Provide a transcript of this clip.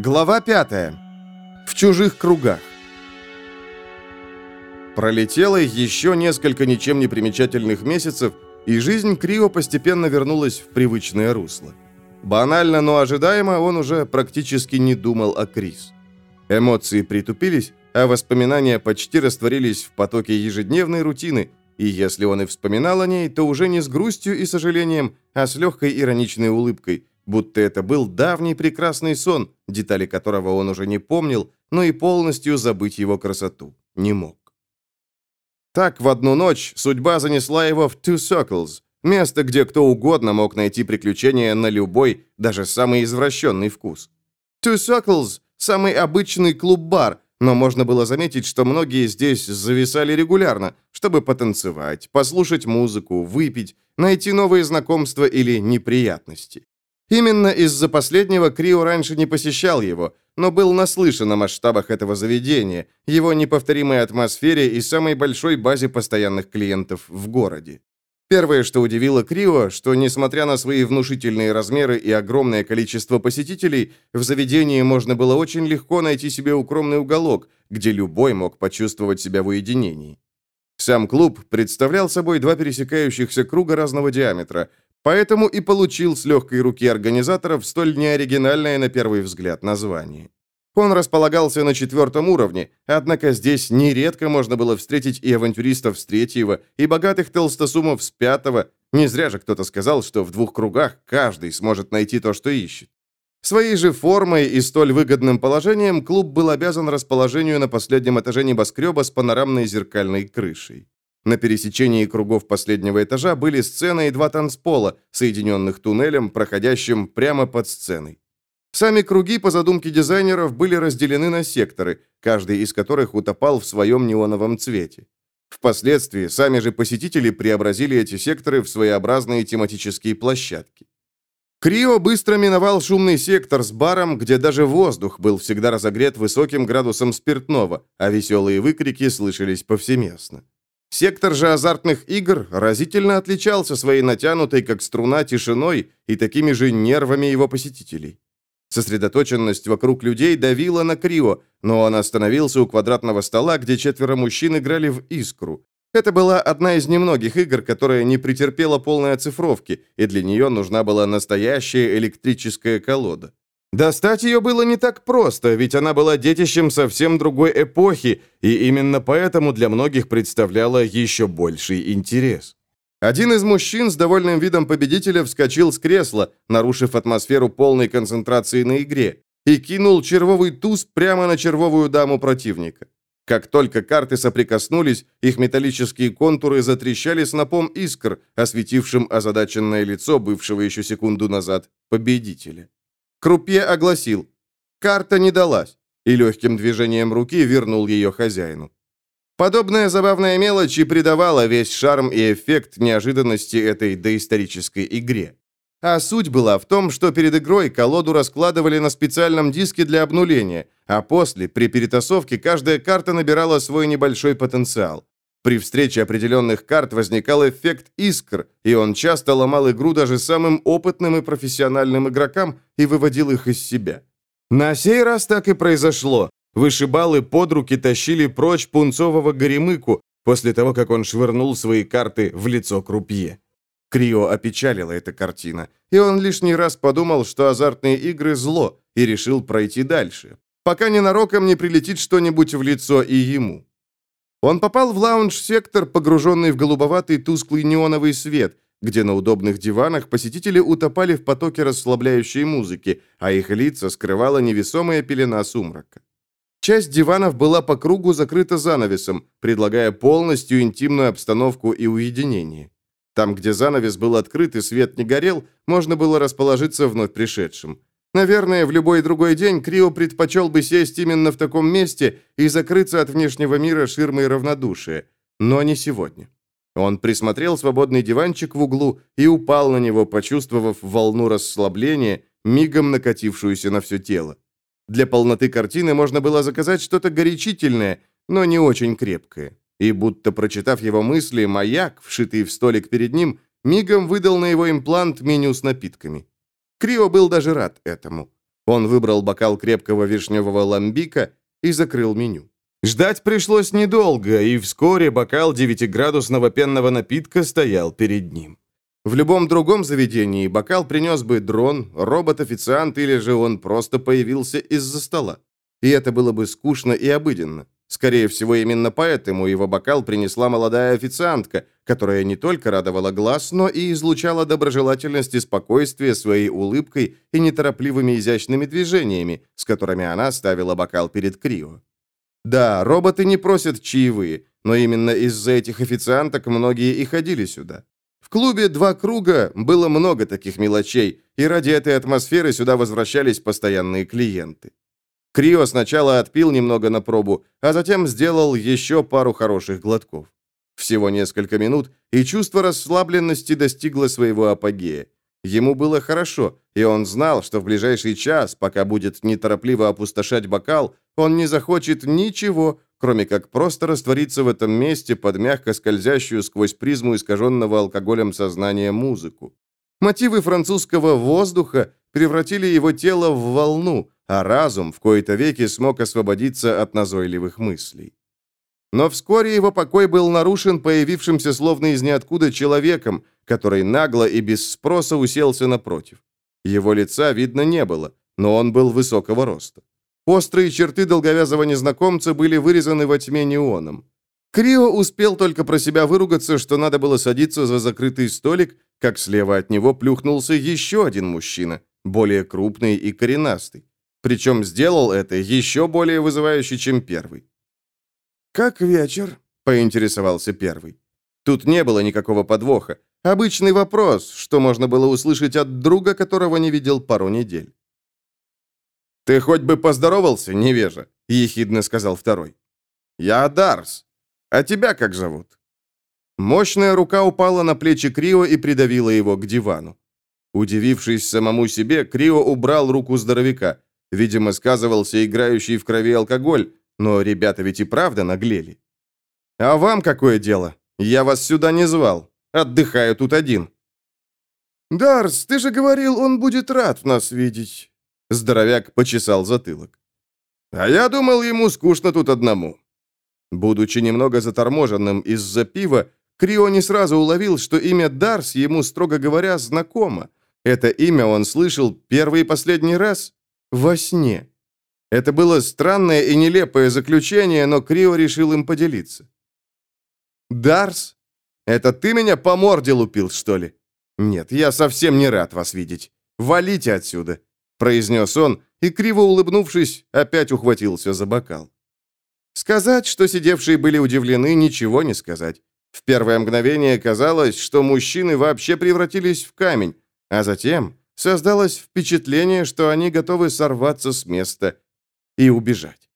Глава 5. В чужих кругах. Пролетело еще несколько ничем не примечательных месяцев, и жизнь Крио постепенно вернулась в привычное русло. Банально, но ожидаемо он уже практически не думал о Крис. Эмоции притупились, а воспоминания почти растворились в потоке ежедневной рутины, и если он и вспоминал о ней, то уже не с грустью и сожалением, а с легкой ироничной улыбкой, будто это был давний прекрасный сон, детали которого он уже не помнил, но и полностью забыть его красоту не мог. Так, в одну ночь судьба занесла его в Two Circles, место, где кто угодно мог найти приключения на любой, даже самый извращенный вкус. Two Circles – самый обычный клуб-бар, но можно было заметить, что многие здесь зависали регулярно, чтобы потанцевать, послушать музыку, выпить, найти новые знакомства или неприятности. Именно из-за последнего Крио раньше не посещал его, но был наслышан о масштабах этого заведения, его неповторимой атмосфере и самой большой базе постоянных клиентов в городе. Первое, что удивило Крио, что, несмотря на свои внушительные размеры и огромное количество посетителей, в заведении можно было очень легко найти себе укромный уголок, где любой мог почувствовать себя в уединении. Сам клуб представлял собой два пересекающихся круга разного диаметра, Поэтому и получил с легкой руки организаторов столь неоригинальное на первый взгляд название. Он располагался на четвертом уровне, однако здесь нередко можно было встретить и авантюристов с третьего, и богатых толстосумов с пятого. Не зря же кто-то сказал, что в двух кругах каждый сможет найти то, что ищет. Своей же формой и столь выгодным положением клуб был обязан расположению на последнем этаже небоскреба с панорамной зеркальной крышей. На пересечении кругов последнего этажа были сцена и два танцпола, соединенных туннелем, проходящим прямо под сценой. Сами круги, по задумке дизайнеров, были разделены на секторы, каждый из которых утопал в своем неоновом цвете. Впоследствии сами же посетители преобразили эти секторы в своеобразные тематические площадки. Крио быстро миновал шумный сектор с баром, где даже воздух был всегда разогрет высоким градусом спиртного, а веселые выкрики слышались повсеместно. Сектор же азартных игр разительно отличался своей натянутой, как струна, тишиной и такими же нервами его посетителей. Сосредоточенность вокруг людей давила на Крио, но он остановился у квадратного стола, где четверо мужчин играли в «Искру». Это была одна из немногих игр, которая не претерпела полной оцифровки, и для нее нужна была настоящая электрическая колода. Достать ее было не так просто, ведь она была детищем совсем другой эпохи, и именно поэтому для многих представляла еще больший интерес. Один из мужчин с довольным видом победителя вскочил с кресла, нарушив атмосферу полной концентрации на игре, и кинул червовый туз прямо на червовую даму противника. Как только карты соприкоснулись, их металлические контуры затрещали снопом искр, осветившим озадаченное лицо бывшего еще секунду назад победителя. Крупье огласил. Карта не далась, и легким движением руки вернул ее хозяину. Подобная забавная мелочь и придавала весь шарм и эффект неожиданности этой доисторической игре. А суть была в том, что перед игрой колоду раскладывали на специальном диске для обнуления, а после, при перетасовке, каждая карта набирала свой небольшой потенциал. При встрече определенных карт возникал эффект искр, и он часто ломал игру даже самым опытным и профессиональным игрокам и выводил их из себя. На сей раз так и произошло. Вышибалы под руки тащили прочь пунцового горемыку после того, как он швырнул свои карты в лицо крупье. Крио опечалила эта картина, и он лишний раз подумал, что азартные игры – зло, и решил пройти дальше, пока ненароком не прилетит что-нибудь в лицо и ему. Он попал в лаунж-сектор, погруженный в голубоватый тусклый неоновый свет, где на удобных диванах посетители утопали в потоке расслабляющей музыки, а их лица скрывала невесомая пелена сумрака. Часть диванов была по кругу закрыта занавесом, предлагая полностью интимную обстановку и уединение. Там, где занавес был открыт и свет не горел, можно было расположиться вновь пришедшим. Наверное, в любой другой день Крио предпочел бы сесть именно в таком месте и закрыться от внешнего мира ширмой равнодушия. Но не сегодня. Он присмотрел свободный диванчик в углу и упал на него, почувствовав волну расслабления, мигом накатившуюся на все тело. Для полноты картины можно было заказать что-то горячительное, но не очень крепкое. И будто прочитав его мысли, маяк, вшитый в столик перед ним, мигом выдал на его имплант меню с напитками. Крио был даже рад этому. Он выбрал бокал крепкого вишневого ламбика и закрыл меню. Ждать пришлось недолго, и вскоре бокал девятиградусного пенного напитка стоял перед ним. В любом другом заведении бокал принес бы дрон, робот-официант или же он просто появился из-за стола. И это было бы скучно и обыденно. Скорее всего, именно поэтому его бокал принесла молодая официантка, которая не только радовала глаз, но и излучала доброжелательность и спокойствие своей улыбкой и неторопливыми изящными движениями, с которыми она ставила бокал перед Крио. Да, роботы не просят чаевые, но именно из-за этих официанток многие и ходили сюда. В клубе «Два круга» было много таких мелочей, и ради этой атмосферы сюда возвращались постоянные клиенты. Крио сначала отпил немного на пробу, а затем сделал еще пару хороших глотков. Всего несколько минут, и чувство расслабленности достигло своего апогея. Ему было хорошо, и он знал, что в ближайший час, пока будет неторопливо опустошать бокал, он не захочет ничего, кроме как просто раствориться в этом месте под мягко скользящую сквозь призму искаженного алкоголем сознания музыку. Мотивы французского воздуха превратили его тело в волну, а разум в кои-то веки смог освободиться от назойливых мыслей. Но вскоре его покой был нарушен появившимся словно из ниоткуда человеком, который нагло и без спроса уселся напротив. Его лица видно не было, но он был высокого роста. Острые черты долговязого незнакомца были вырезаны во тьме неоном. Крио успел только про себя выругаться, что надо было садиться за закрытый столик, как слева от него плюхнулся еще один мужчина, более крупный и коренастый. Причем сделал это еще более вызывающе, чем первый. «Как вечер?» — поинтересовался первый. Тут не было никакого подвоха. Обычный вопрос, что можно было услышать от друга, которого не видел пару недель. «Ты хоть бы поздоровался, невежа», — ехидно сказал второй. «Я Дарс. А тебя как зовут?» Мощная рука упала на плечи Крио и придавила его к дивану. Удивившись самому себе, Крио убрал руку здоровяка. Видимо, сказывался играющий в крови алкоголь, но ребята ведь и правда наглели. «А вам какое дело? Я вас сюда не звал. Отдыхаю тут один». «Дарс, ты же говорил, он будет рад нас видеть». Здоровяк почесал затылок. «А я думал, ему скучно тут одному». Будучи немного заторможенным из-за пива, Крио не сразу уловил, что имя Дарс ему, строго говоря, знакомо. Это имя он слышал первый и последний раз во сне. Это было странное и нелепое заключение, но Крио решил им поделиться. «Дарс, это ты меня по морде лупил, что ли? Нет, я совсем не рад вас видеть. Валите отсюда произнес он и, криво улыбнувшись, опять ухватился за бокал. Сказать, что сидевшие были удивлены, ничего не сказать. В первое мгновение казалось, что мужчины вообще превратились в камень, а затем создалось впечатление, что они готовы сорваться с места и убежать.